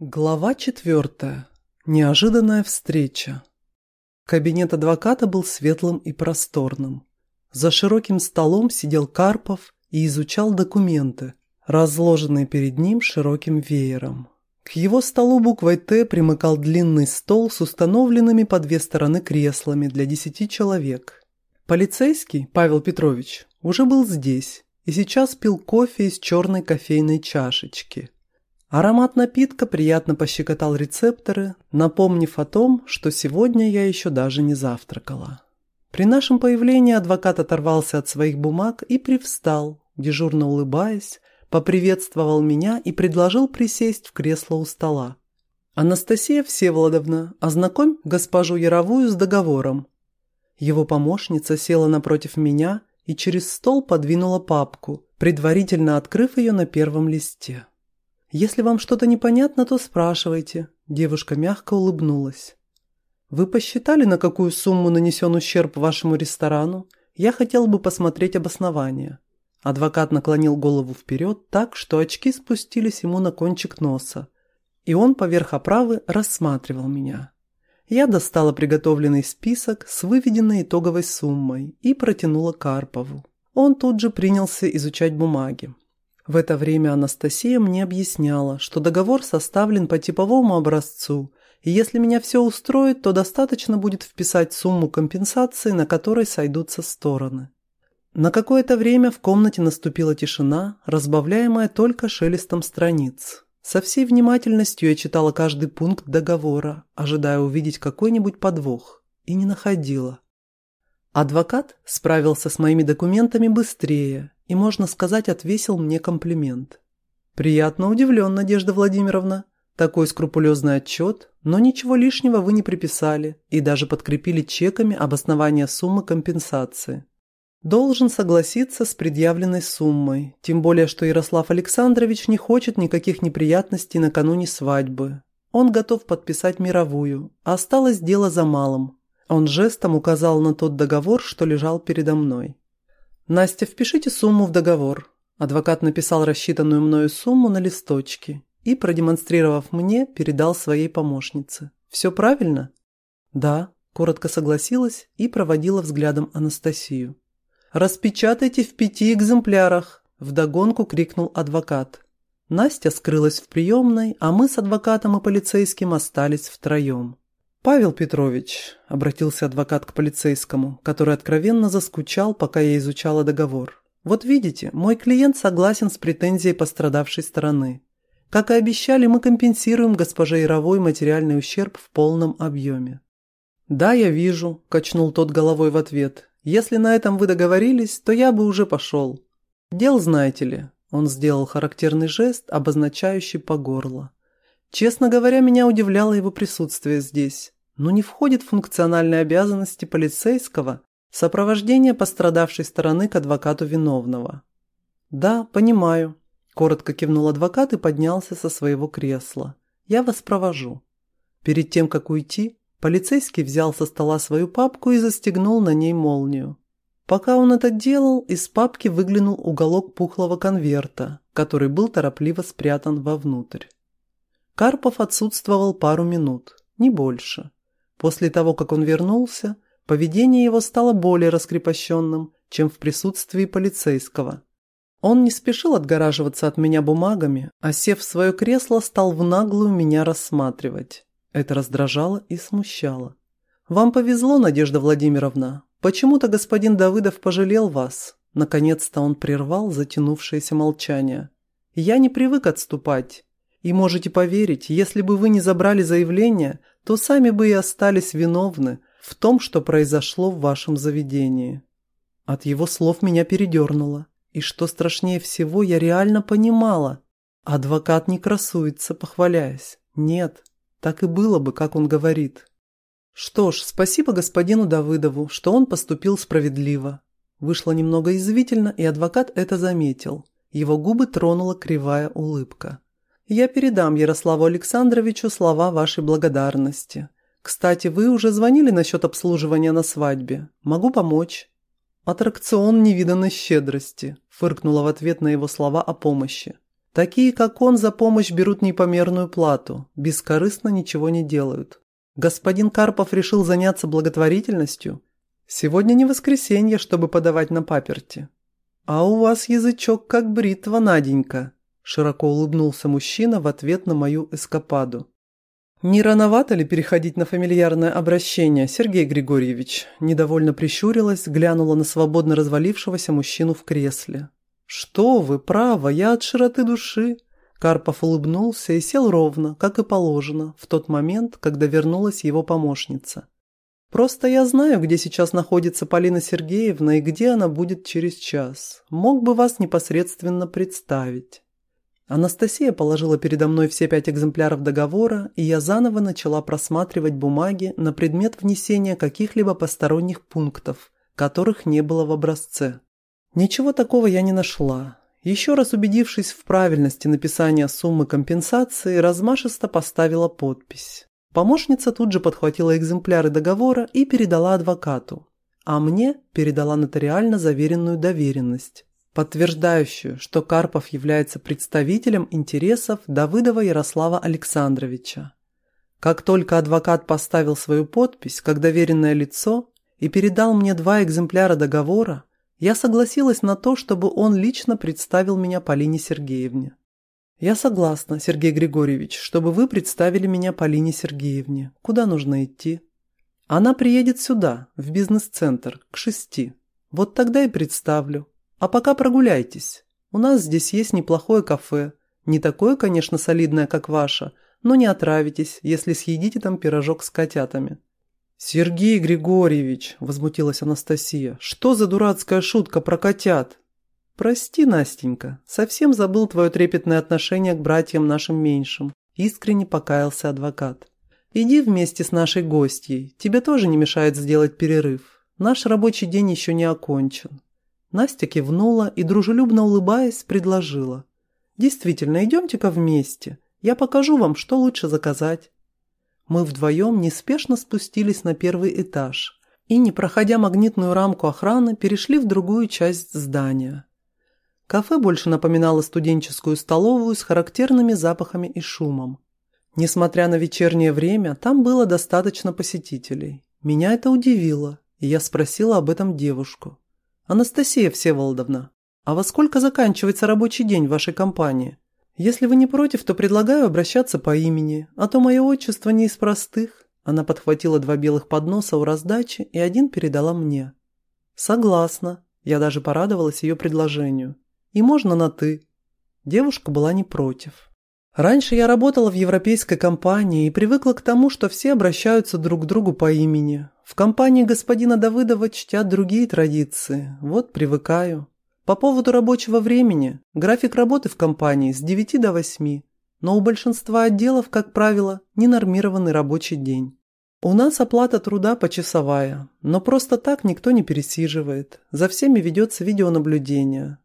Глава четвертая. Неожиданная встреча. Кабинет адвоката был светлым и просторным. За широким столом сидел Карпов и изучал документы, разложенные перед ним широким веером. К его столу буквой «Т» примыкал длинный стол с установленными по две стороны креслами для десяти человек. Полицейский, Павел Петрович, уже был здесь и сейчас пил кофе из черной кофейной чашечки – Аромат напитка приятно пощекотал рецепторы, напомнив о том, что сегодня я еще даже не завтракала. При нашем появлении адвокат оторвался от своих бумаг и привстал, дежурно улыбаясь, поприветствовал меня и предложил присесть в кресло у стола. «Анастасия Всеволодовна, ознакомь госпожу Яровую с договором». Его помощница села напротив меня и через стол подвинула папку, предварительно открыв ее на первом листе. «Если вам что-то непонятно, то спрашивайте», – девушка мягко улыбнулась. «Вы посчитали, на какую сумму нанесен ущерб вашему ресторану? Я хотел бы посмотреть обоснование». Адвокат наклонил голову вперед так, что очки спустились ему на кончик носа, и он поверх оправы рассматривал меня. Я достала приготовленный список с выведенной итоговой суммой и протянула Карпову. Он тут же принялся изучать бумаги. В это время Анастасия мне объясняла, что договор составлен по типовому образцу, и если меня все устроит, то достаточно будет вписать сумму компенсации, на которой сойдутся стороны. На какое-то время в комнате наступила тишина, разбавляемая только шелестом страниц. Со всей внимательностью я читала каждый пункт договора, ожидая увидеть какой-нибудь подвох, и не находила. Адвокат справился с моими документами быстрее и, можно сказать, отвесил мне комплимент. «Приятно удивлен, Надежда Владимировна. Такой скрупулезный отчет, но ничего лишнего вы не приписали и даже подкрепили чеками обоснование суммы компенсации. Должен согласиться с предъявленной суммой, тем более, что Ярослав Александрович не хочет никаких неприятностей накануне свадьбы. Он готов подписать мировую, а осталось дело за малым. Он жестом указал на тот договор, что лежал передо мной. «Настя, впишите сумму в договор». Адвокат написал рассчитанную мною сумму на листочке и, продемонстрировав мне, передал своей помощнице. «Все правильно?» «Да», – коротко согласилась и проводила взглядом Анастасию. «Распечатайте в пяти экземплярах!» – вдогонку крикнул адвокат. Настя скрылась в приемной, а мы с адвокатом и полицейским остались втроем. «Павел Петрович», – обратился адвокат к полицейскому, который откровенно заскучал, пока я изучала договор. «Вот видите, мой клиент согласен с претензией пострадавшей стороны. Как и обещали, мы компенсируем госпоже Яровой материальный ущерб в полном объеме». «Да, я вижу», – качнул тот головой в ответ. «Если на этом вы договорились, то я бы уже пошел». «Дел знаете ли», – он сделал характерный жест, обозначающий по горло. Честно говоря, меня удивляло его присутствие здесь, но не входит в функциональные обязанности полицейского сопровождение пострадавшей стороны к адвокату виновного. «Да, понимаю», – коротко кивнул адвокат и поднялся со своего кресла. «Я вас провожу». Перед тем, как уйти, полицейский взял со стола свою папку и застегнул на ней молнию. Пока он это делал, из папки выглянул уголок пухлого конверта, который был торопливо спрятан вовнутрь. Карпов отсутствовал пару минут, не больше. После того, как он вернулся, поведение его стало более раскрепощенным, чем в присутствии полицейского. Он не спешил отгораживаться от меня бумагами, а сев в свое кресло, стал в наглую меня рассматривать. Это раздражало и смущало. «Вам повезло, Надежда Владимировна. Почему-то господин Давыдов пожалел вас». Наконец-то он прервал затянувшееся молчание. «Я не привык отступать. И можете поверить, если бы вы не забрали заявление, то сами бы и остались виновны в том, что произошло в вашем заведении. От его слов меня передернуло. И что страшнее всего, я реально понимала. Адвокат не красуется, похваляясь. Нет, так и было бы, как он говорит. Что ж, спасибо господину Давыдову, что он поступил справедливо. Вышло немного извительно, и адвокат это заметил. Его губы тронула кривая улыбка. Я передам Ярославу Александровичу слова вашей благодарности. Кстати, вы уже звонили насчет обслуживания на свадьбе. Могу помочь». «Аттракцион невиданной щедрости», – фыркнула в ответ на его слова о помощи. Такие, как он, за помощь берут непомерную плату, бескорыстно ничего не делают. Господин Карпов решил заняться благотворительностью. Сегодня не воскресенье, чтобы подавать на паперти. А у вас язычок как бритва, Наденька, широко улыбнулся мужчина в ответ на мою эскападу. «Не рановато ли переходить на фамильярное обращение, Сергей Григорьевич?» Недовольно прищурилась, глянула на свободно развалившегося мужчину в кресле. «Что вы, право, я от широты души. Карпов улыбнулся и сел ровно, как и положено, в тот момент, когда вернулась его помощница. «Просто я знаю, где сейчас находится Полина Сергеевна и где она будет через час. Мог бы вас непосредственно представить». Анастасия положила передо мной все пять экземпляров договора, и я заново начала просматривать бумаги на предмет внесения каких-либо посторонних пунктов, которых не было в образце. Ничего такого я не нашла, еще раз убедившись в правильности написания суммы компенсации, размашисто поставила подпись. Помощница тут же подхватила экземпляры договора и передала адвокату, а мне передала нотариально заверенную доверенность, подтверждающую, что Карпов является представителем интересов Давыдова Ярослава Александровича. Как только адвокат поставил свою подпись как доверенное лицо и передал мне два экземпляра договора, я согласилась на то, чтобы он лично представил меня Полине Сергеевне. «Я согласна, Сергей Григорьевич, чтобы вы представили меня Полине Сергеевне. Куда нужно идти?» «Она приедет сюда, в бизнес-центр, к шести. Вот тогда и представлю. А пока прогуляйтесь. У нас здесь есть неплохое кафе. Не такое, конечно, солидное, как ваше, но не отравитесь, если съедите там пирожок с котятами. «Сергей Григорьевич!» – возмутилась Анастасия. «Что за дурацкая шутка про котят?» «Прости, Настенька, совсем забыл твое трепетное отношение к братьям нашим меньшим», – искренне покаялся адвокат. «Иди вместе с нашей гостьей, тебе тоже не мешает сделать перерыв. Наш рабочий день еще не окончен». Настя кивнула и, дружелюбно улыбаясь, предложила. «Действительно, идемте-ка вместе. Я покажу вам, что лучше заказать». Мы вдвоем неспешно спустились на первый этаж и, не проходя магнитную рамку охраны, перешли в другую часть здания. Кафе больше напоминало студенческую столовую с характерными запахами и шумом. Несмотря на вечернее время, там было достаточно посетителей. Меня это удивило, и я спросила об этом девушку. «Анастасия Всеволодовна, а во сколько заканчивается рабочий день вашей компании?» «Если вы не против, то предлагаю обращаться по имени, а то мое отчество не из простых». Она подхватила два белых подноса у раздачи и один передала мне. «Согласна». Я даже порадовалась ее предложению. «И можно на «ты». Девушка была не против. Раньше я работала в европейской компании и привыкла к тому, что все обращаются друг к другу по имени. В компании господина Давыдова чтят другие традиции. Вот привыкаю. По поводу рабочего времени, график работы в компании с 9 до 8, но у большинства отделов, как правило, ненормированный рабочий день. У нас оплата труда почасовая, но просто так никто не пересиживает. За всеми ведется видеонаблюдение.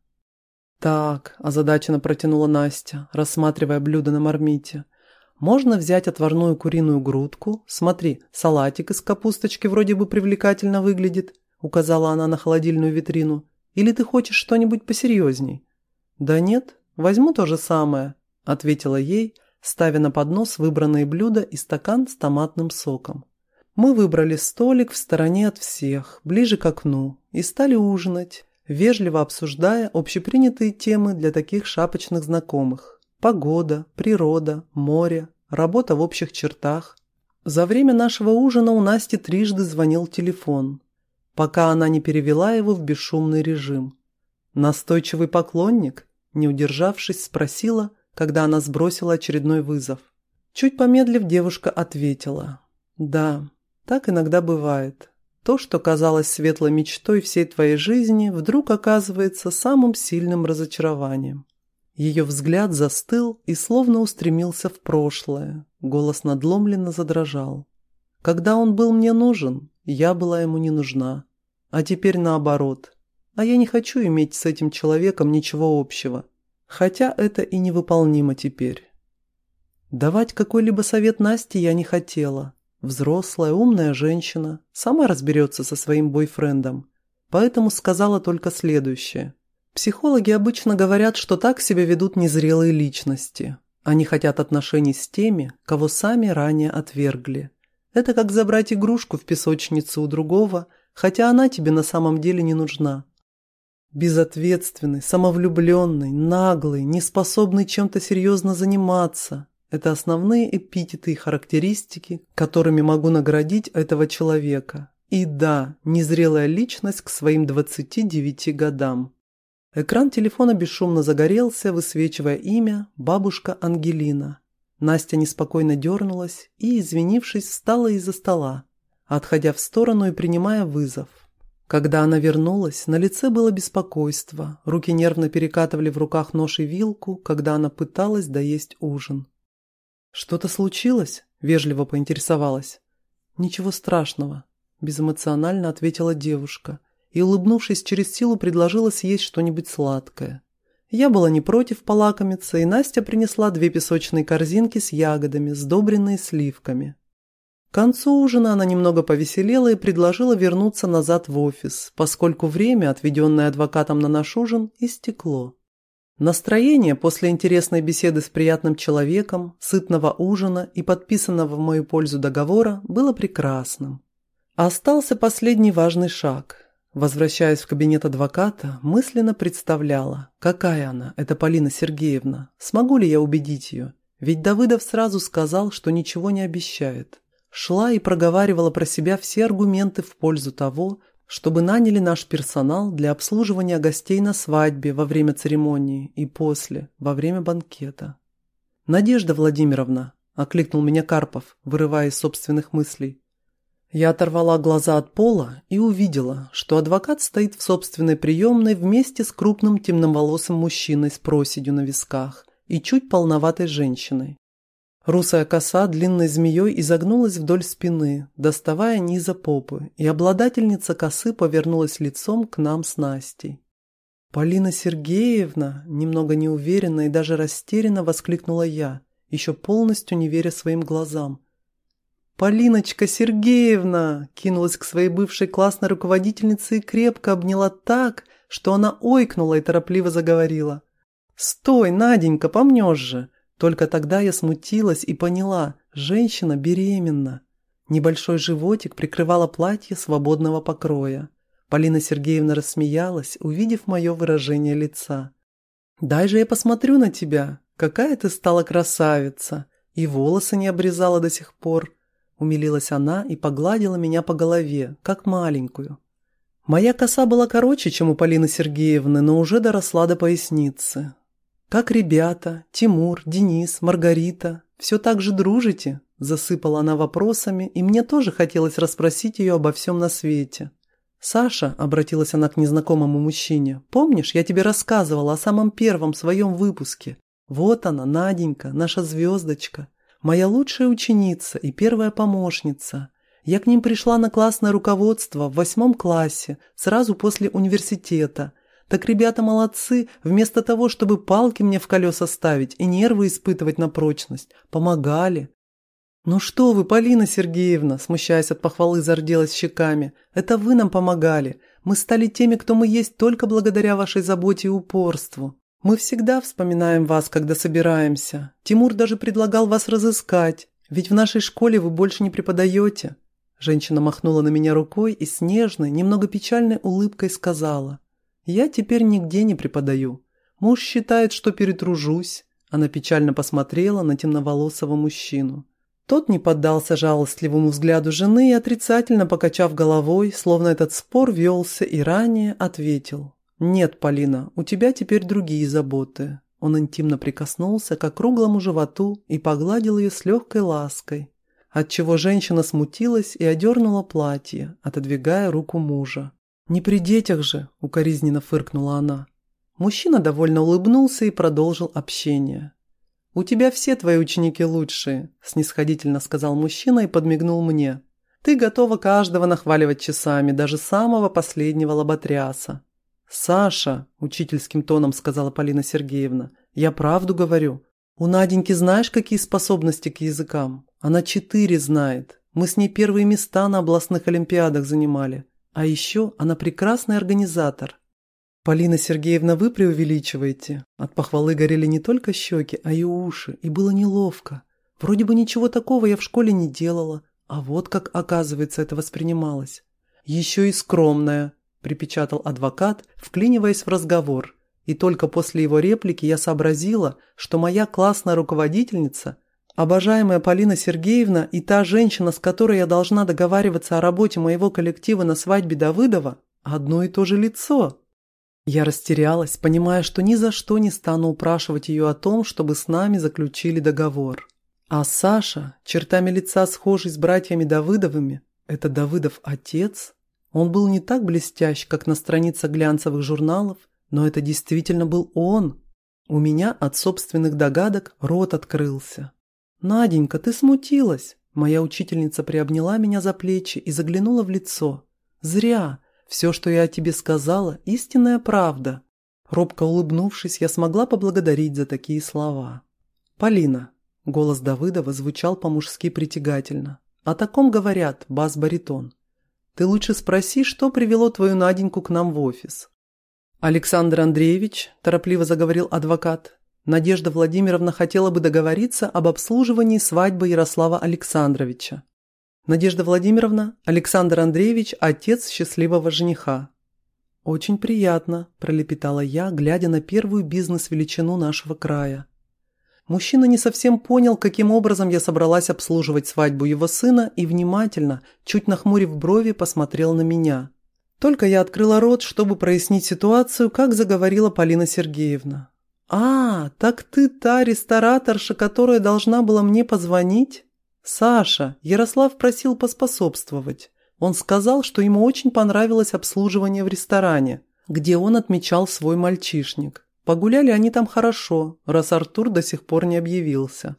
«Так», – озадаченно протянула Настя, рассматривая блюдо на мармите. «Можно взять отварную куриную грудку. Смотри, салатик из капусточки вроде бы привлекательно выглядит», – указала она на холодильную витрину. Или ты хочешь что-нибудь посерьезней?» «Да нет, возьму то же самое», – ответила ей, ставя на поднос выбранные блюда и стакан с томатным соком. Мы выбрали столик в стороне от всех, ближе к окну, и стали ужинать, вежливо обсуждая общепринятые темы для таких шапочных знакомых. Погода, природа, море, работа в общих чертах. За время нашего ужина у Насти трижды звонил телефон пока она не перевела его в бесшумный режим. Настойчивый поклонник, не удержавшись, спросила, когда она сбросила очередной вызов. Чуть помедлив, девушка ответила. «Да, так иногда бывает. То, что казалось светлой мечтой всей твоей жизни, вдруг оказывается самым сильным разочарованием». Ее взгляд застыл и словно устремился в прошлое. Голос надломленно задрожал. «Когда он был мне нужен, я была ему не нужна. А теперь наоборот. А я не хочу иметь с этим человеком ничего общего. Хотя это и невыполнимо теперь. Давать какой-либо совет Насте я не хотела. Взрослая, умная женщина, сама разберется со своим бойфрендом. Поэтому сказала только следующее. Психологи обычно говорят, что так себя ведут незрелые личности. Они хотят отношений с теми, кого сами ранее отвергли. Это как забрать игрушку в песочницу у другого, хотя она тебе на самом деле не нужна. Безответственный, самовлюбленный, наглый, неспособный чем-то серьезно заниматься – это основные эпитеты и характеристики, которыми могу наградить этого человека. И да, незрелая личность к своим 29 годам. Экран телефона бесшумно загорелся, высвечивая имя «Бабушка Ангелина». Настя неспокойно дернулась и, извинившись, встала из-за стола, отходя в сторону и принимая вызов. Когда она вернулась, на лице было беспокойство, руки нервно перекатывали в руках нож и вилку, когда она пыталась доесть ужин. «Что-то случилось?» – вежливо поинтересовалась. «Ничего страшного», – безэмоционально ответила девушка – и, улыбнувшись через силу, предложила съесть что-нибудь сладкое. Я была не против полакомиться, и Настя принесла две песочные корзинки с ягодами, сдобренные сливками. К концу ужина она немного повеселела и предложила вернуться назад в офис, поскольку время, отведенное адвокатом на наш ужин, истекло. Настроение после интересной беседы с приятным человеком, сытного ужина и подписанного в мою пользу договора было прекрасным. Остался последний важный шаг Возвращаясь в кабинет адвоката, мысленно представляла, какая она, эта Полина Сергеевна. Смогу ли я убедить ее? Ведь Давыдов сразу сказал, что ничего не обещает. Шла и проговаривала про себя все аргументы в пользу того, чтобы наняли наш персонал для обслуживания гостей на свадьбе во время церемонии и после, во время банкета. «Надежда Владимировна», – окликнул меня Карпов, вырывая из собственных мыслей, я оторвала глаза от пола и увидела, что адвокат стоит в собственной приемной вместе с крупным темноволосым мужчиной с проседью на висках и чуть полноватой женщиной. Русая коса длинной змеей изогнулась вдоль спины, доставая низа попы, и обладательница косы повернулась лицом к нам с Настей. «Полина Сергеевна!» – немного неуверенно и даже растерянно воскликнула я, еще полностью не веря своим глазам. «Полиночка Сергеевна!» кинулась к своей бывшей классной руководительнице и крепко обняла так, что она ойкнула и торопливо заговорила. «Стой, Наденька, помнешь же!» Только тогда я смутилась и поняла, женщина беременна. Небольшой животик прикрывало платье свободного покроя. Полина Сергеевна рассмеялась, увидев мое выражение лица. «Дай же я посмотрю на тебя. Какая ты стала красавица! И волосы не обрезала до сих пор. Умилилась она и погладила меня по голове, как маленькую. Моя коса была короче, чем у Полины Сергеевны, но уже доросла до поясницы. «Как ребята? Тимур, Денис, Маргарита? Все так же дружите?» Засыпала она вопросами, и мне тоже хотелось расспросить ее обо всем на свете. «Саша», — обратилась она к незнакомому мужчине, — «помнишь, я тебе рассказывала о самом первом своем выпуске? Вот она, Наденька, наша звездочка. Моя лучшая ученица и первая помощница. Я к ним пришла на классное руководство в восьмом классе, сразу после университета. Так ребята молодцы, вместо того, чтобы палки мне в колеса ставить и нервы испытывать на прочность, помогали. «Ну что вы, Полина Сергеевна», смущаясь от похвалы, зарделась щеками, «это вы нам помогали. Мы стали теми, кто мы есть только благодаря вашей заботе и упорству». «Мы всегда вспоминаем вас, когда собираемся. Тимур даже предлагал вас разыскать, ведь в нашей школе вы больше не преподаете». Женщина махнула на меня рукой и с нежной, немного печальной улыбкой сказала. «Я теперь нигде не преподаю. Муж считает, что перетружусь». Она печально посмотрела на темноволосого мужчину. Тот не поддался жалостливому взгляду жены и, отрицательно покачав головой, словно этот спор велся и ранее, ответил. «Нет, Полина, у тебя теперь другие заботы». Он интимно прикоснулся к округлому животу и погладил ее с легкой лаской, отчего женщина смутилась и одернула платье, отодвигая руку мужа. «Не при детях же!» – укоризненно фыркнула она. Мужчина довольно улыбнулся и продолжил общение. «У тебя все твои ученики лучшие», – снисходительно сказал мужчина и подмигнул мне. «Ты готова каждого нахваливать часами, даже самого последнего лоботряса. «Саша», – учительским тоном сказала Полина Сергеевна, – «я правду говорю. У Наденьки знаешь, какие способности к языкам? Она четыре знает. Мы с ней первые места на областных олимпиадах занимали. А еще она прекрасный организатор». «Полина Сергеевна, вы преувеличиваете». От похвалы горели не только щеки, а и уши, и было неловко. Вроде бы ничего такого я в школе не делала, а вот как, оказывается, это воспринималось. «Еще и скромная», – припечатал адвокат, вклиниваясь в разговор. И только после его реплики я сообразила, что моя классная руководительница, обожаемая Полина Сергеевна и та женщина, с которой я должна договариваться о работе моего коллектива на свадьбе Давыдова, одно и то же лицо. Я растерялась, понимая, что ни за что не стану упрашивать ее о том, чтобы с нами заключили договор. А Саша, чертами лица схожий с братьями Давыдовыми, это Давыдов отец? Он был не так блестящ, как на страницах глянцевых журналов, но это действительно был он. У меня от собственных догадок рот открылся. «Наденька, ты смутилась!» Моя учительница приобняла меня за плечи и заглянула в лицо. «Зря! Все, что я о тебе сказала, истинная правда. Робко улыбнувшись, я смогла поблагодарить за такие слова. «Полина», — голос Давыдова звучал по-мужски притягательно. «О таком говорят, бас-баритон. Ты лучше спроси, что привело твою Наденьку к нам в офис». «Александр Андреевич», – торопливо заговорил адвокат, – «Надежда Владимировна хотела бы договориться об обслуживании свадьбы Ярослава Александровича. Надежда Владимировна, Александр Андреевич – отец счастливого жениха. «Очень приятно», – пролепетала я, глядя на первую бизнес-величину нашего края. Мужчина не совсем понял, каким образом я собралась обслуживать свадьбу его сына и внимательно, чуть нахмурив брови, посмотрел на меня. Только я открыла рот, чтобы прояснить ситуацию, как заговорила Полина Сергеевна. «А, так ты та рестораторша, которая должна была мне позвонить?» «Саша, Ярослав просил поспособствовать. Он сказал, что ему очень понравилось обслуживание в ресторане, где он отмечал свой мальчишник. Погуляли они там хорошо, раз Артур до сих пор не объявился.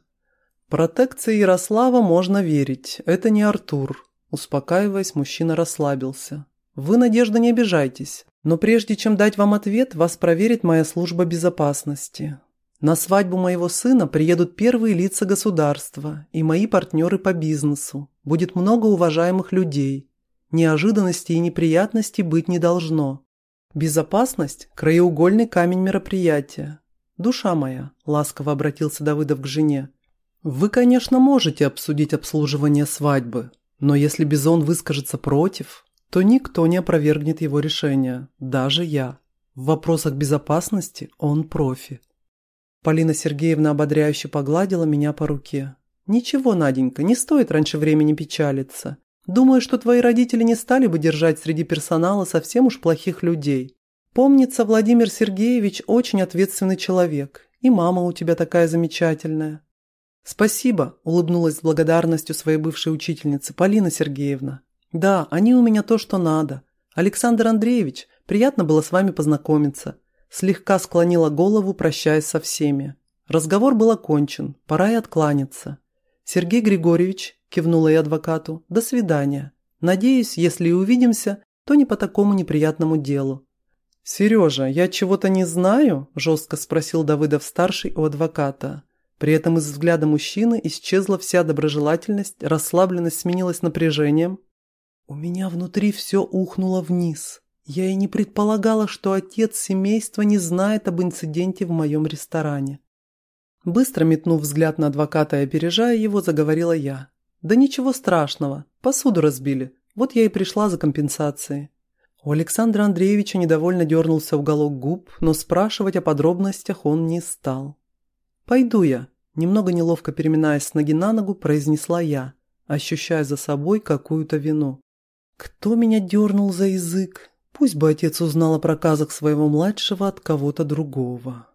Протекции Ярослава можно верить, это не Артур. Успокаиваясь, мужчина расслабился. Вы, Надежда, не обижайтесь, но прежде чем дать вам ответ, вас проверит моя служба безопасности. На свадьбу моего сына приедут первые лица государства и мои партнеры по бизнесу. Будет много уважаемых людей. Неожиданностей и неприятностей быть не должно. Безопасность – краеугольный камень мероприятия. «Душа моя», – ласково обратился Давыдов к жене, – «вы, конечно, можете обсудить обслуживание свадьбы, но если Бизон выскажется против, то никто не опровергнет его решение, даже я. В вопросах безопасности он профи». Полина Сергеевна ободряюще погладила меня по руке. «Ничего, Наденька, не стоит раньше времени печалиться. Думаю, что твои родители не стали бы держать среди персонала совсем уж плохих людей. Помнится, Владимир Сергеевич очень ответственный человек, и мама у тебя такая замечательная». «Спасибо», – улыбнулась с благодарностью своей бывшей учительницы Полина Сергеевна. «Да, они у меня то, что надо. Александр Андреевич, приятно было с вами познакомиться слегка склонила голову, прощаясь со всеми. Разговор был окончен, пора и откланяться. «Сергей Григорьевич», – кивнула я адвокату, – «до свидания. Надеюсь, если и увидимся, то не по такому неприятному делу». «Сережа, я чего-то не знаю?» – жестко спросил Давыдов-старший у адвоката. При этом из взгляда мужчины исчезла вся доброжелательность, расслабленность сменилась напряжением. У меня внутри все ухнуло вниз. Я и не предполагала, что отец семейства не знает об инциденте в моем ресторане. Быстро метнув взгляд на адвоката и опережая его, заговорила я. «Да ничего страшного, посуду разбили. Вот я и пришла за компенсацией». У Александра Андреевича недовольно дернулся уголок губ, но спрашивать о подробностях он не стал. «Пойду я», – немного неловко переминаясь с ноги на ногу, произнесла я, ощущая за собой какую-то вину. «Кто меня дернул за язык?» Пусть бы отец узнал о проказах своего младшего от кого-то другого.